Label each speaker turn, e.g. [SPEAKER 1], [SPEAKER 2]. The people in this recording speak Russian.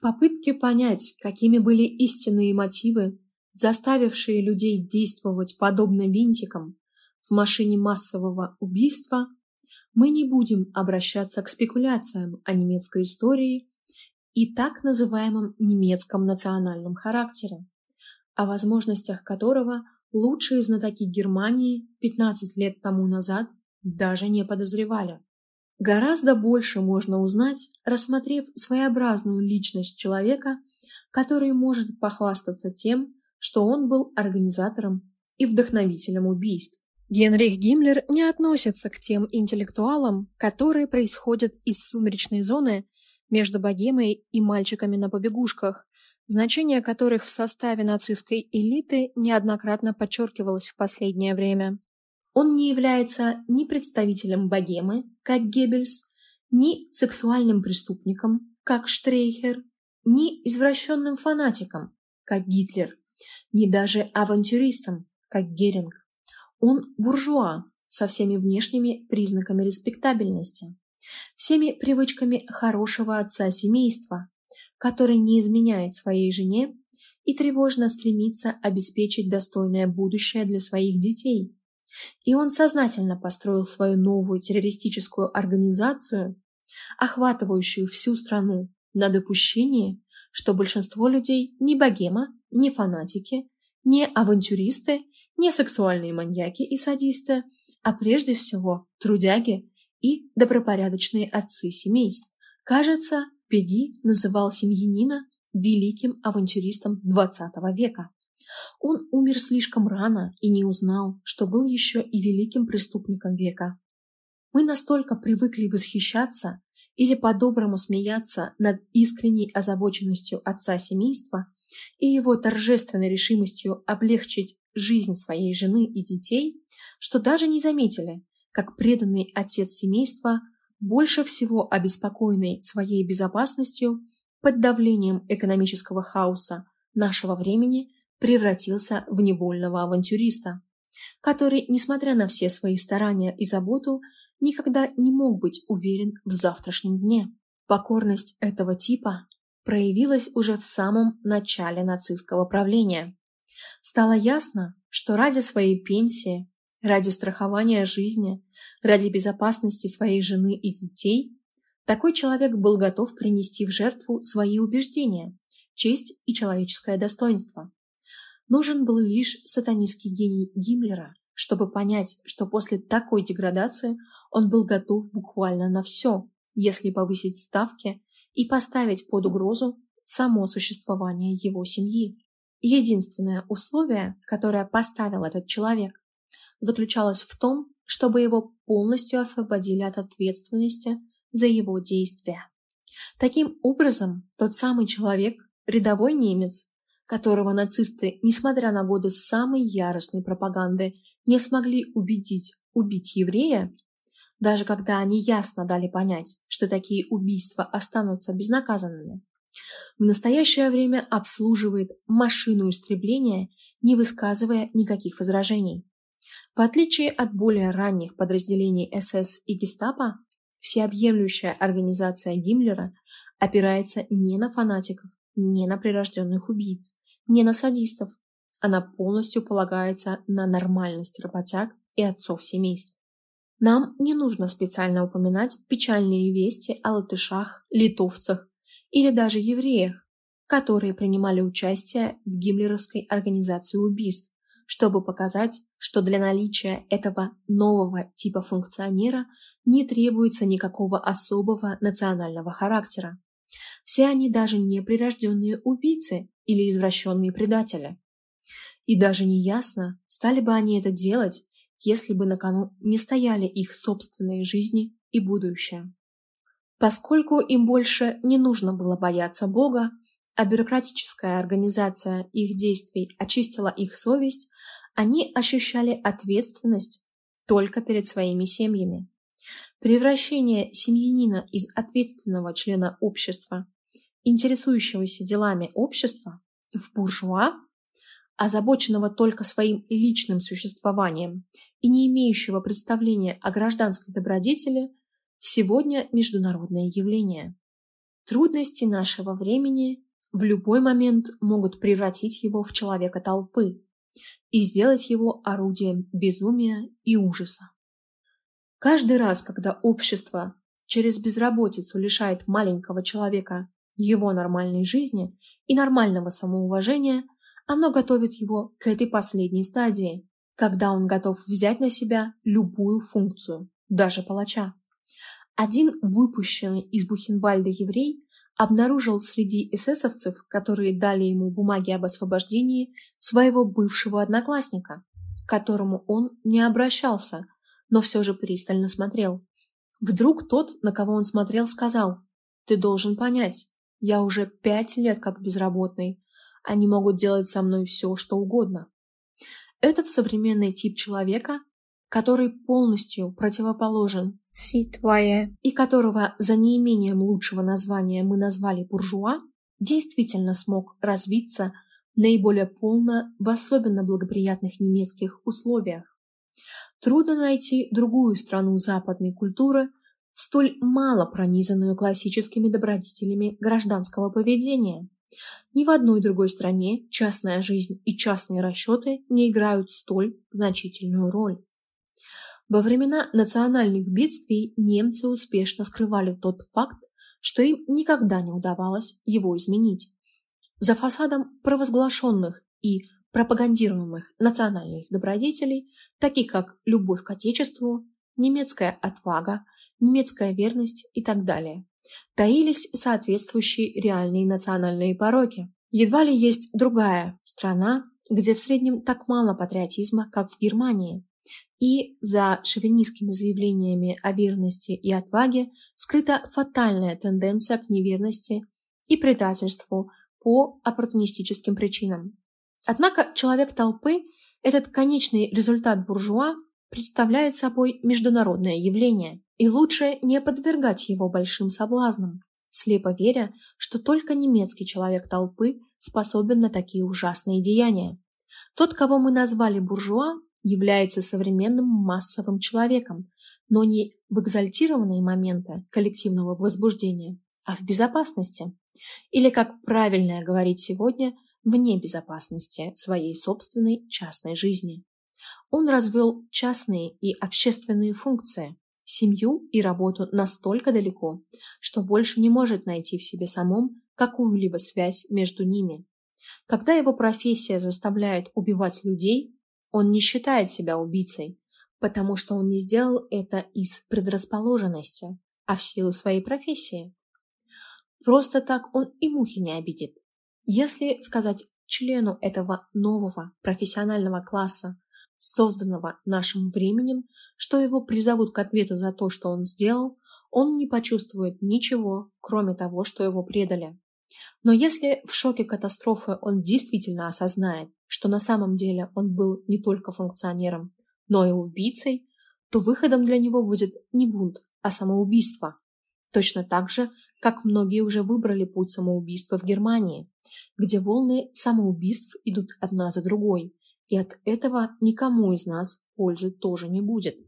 [SPEAKER 1] В попытке понять, какими были истинные мотивы, заставившие людей действовать подобно винтикам в машине массового убийства, мы не будем обращаться к спекуляциям о немецкой истории и так называемом немецком национальном характере, о возможностях которого лучшие знатоки Германии 15 лет тому назад даже не подозревали. Гораздо больше можно узнать, рассмотрев своеобразную личность человека, который может похвастаться тем, что он был организатором и вдохновителем убийств. Генрих Гиммлер не относится к тем интеллектуалам, которые происходят из сумеречной зоны между богемой и мальчиками на побегушках, значение которых в составе нацистской элиты неоднократно подчеркивалось в последнее время. Он не является ни представителем богемы, как Геббельс, ни сексуальным преступником, как Штрейхер, ни извращенным фанатиком, как Гитлер, ни даже авантюристом, как Геринг. Он буржуа со всеми внешними признаками респектабельности, всеми привычками хорошего отца семейства, который не изменяет своей жене и тревожно стремится обеспечить достойное будущее для своих детей. И он сознательно построил свою новую террористическую организацию, охватывающую всю страну, на допущении, что большинство людей не богема, не фанатики, не авантюристы, не сексуальные маньяки и садисты, а прежде всего трудяги и добропорядочные отцы семейств. Кажется, Пеги называл семьянина великим авантюристом XX века. Он умер слишком рано и не узнал, что был еще и великим преступником века. Мы настолько привыкли восхищаться или по-доброму смеяться над искренней озабоченностью отца семейства и его торжественной решимостью облегчить жизнь своей жены и детей, что даже не заметили, как преданный отец семейства, больше всего обеспокоенный своей безопасностью под давлением экономического хаоса нашего времени, превратился в невольного авантюриста, который, несмотря на все свои старания и заботу, никогда не мог быть уверен в завтрашнем дне. Покорность этого типа проявилась уже в самом начале нацистского правления. Стало ясно, что ради своей пенсии, ради страхования жизни, ради безопасности своей жены и детей, такой человек был готов принести в жертву свои убеждения, честь и человеческое достоинство. Нужен был лишь сатанистский гений Гиммлера, чтобы понять, что после такой деградации он был готов буквально на все, если повысить ставки и поставить под угрозу само существование его семьи. Единственное условие, которое поставил этот человек, заключалось в том, чтобы его полностью освободили от ответственности за его действия. Таким образом, тот самый человек, рядовой немец, которого нацисты, несмотря на годы самой яростной пропаганды, не смогли убедить убить еврея, даже когда они ясно дали понять, что такие убийства останутся безнаказанными, в настоящее время обслуживает машину истребления, не высказывая никаких возражений. В отличие от более ранних подразделений СС и Гестапо, всеобъемлющая организация Гиммлера опирается не на фанатиков, не на прирожденных убийц, не на садистов. Она полностью полагается на нормальность работяг и отцов семейств. Нам не нужно специально упоминать печальные вести о латышах, литовцах или даже евреях, которые принимали участие в гиммлеровской организации убийств, чтобы показать, что для наличия этого нового типа функционера не требуется никакого особого национального характера. Все они даже не прирожденные убийцы или извращенные предатели. И даже не ясно, стали бы они это делать, если бы на кону не стояли их собственные жизни и будущее. Поскольку им больше не нужно было бояться Бога, а бюрократическая организация их действий очистила их совесть, они ощущали ответственность только перед своими семьями. Превращение семьянина из ответственного члена общества, интересующегося делами общества, в буржуа, озабоченного только своим личным существованием и не имеющего представления о гражданской добродетели, сегодня международное явление. Трудности нашего времени в любой момент могут превратить его в человека толпы и сделать его орудием безумия и ужаса. Каждый раз, когда общество через безработицу лишает маленького человека его нормальной жизни и нормального самоуважения, оно готовит его к этой последней стадии, когда он готов взять на себя любую функцию, даже палача. Один выпущенный из Бухенвальда еврей обнаружил среди эсэсовцев, которые дали ему бумаги об освобождении, своего бывшего одноклассника, к которому он не обращался, но все же пристально смотрел. Вдруг тот, на кого он смотрел, сказал, «Ты должен понять, я уже пять лет как безработный. Они могут делать со мной все, что угодно». Этот современный тип человека, который полностью противоположен ситвае и которого за неимением лучшего названия мы назвали буржуа, действительно смог развиться наиболее полно в особенно благоприятных немецких условиях. Трудно найти другую страну западной культуры, столь мало пронизанную классическими добродетелями гражданского поведения. Ни в одной другой стране частная жизнь и частные расчеты не играют столь значительную роль. Во времена национальных бедствий немцы успешно скрывали тот факт, что им никогда не удавалось его изменить. За фасадом провозглашенных и пропагандируемых национальных добродетелей, таких как любовь к Отечеству, немецкая отвага, немецкая верность и так далее, таились соответствующие реальные национальные пороки. Едва ли есть другая страна, где в среднем так мало патриотизма, как в Германии. И за шовинистскими заявлениями о верности и отваге скрыта фатальная тенденция к неверности и предательству по оппортунистическим причинам. Однако человек толпы, этот конечный результат буржуа, представляет собой международное явление, и лучше не подвергать его большим соблазнам, слепо веря, что только немецкий человек толпы способен на такие ужасные деяния. Тот, кого мы назвали буржуа, является современным массовым человеком, но не в экзальтированные моменты коллективного возбуждения, а в безопасности. Или, как правильно говорить сегодня – вне безопасности своей собственной частной жизни. Он развел частные и общественные функции, семью и работу настолько далеко, что больше не может найти в себе самом какую-либо связь между ними. Когда его профессия заставляет убивать людей, он не считает себя убийцей, потому что он не сделал это из предрасположенности, а в силу своей профессии. Просто так он и мухи не обидит. Если сказать члену этого нового профессионального класса, созданного нашим временем, что его призовут к ответу за то, что он сделал, он не почувствует ничего, кроме того, что его предали. Но если в шоке катастрофы он действительно осознает, что на самом деле он был не только функционером, но и убийцей, то выходом для него будет не бунт, а самоубийство. Точно так же, как многие уже выбрали путь самоубийства в Германии, где волны самоубийств идут одна за другой, и от этого никому из нас пользы тоже не будет.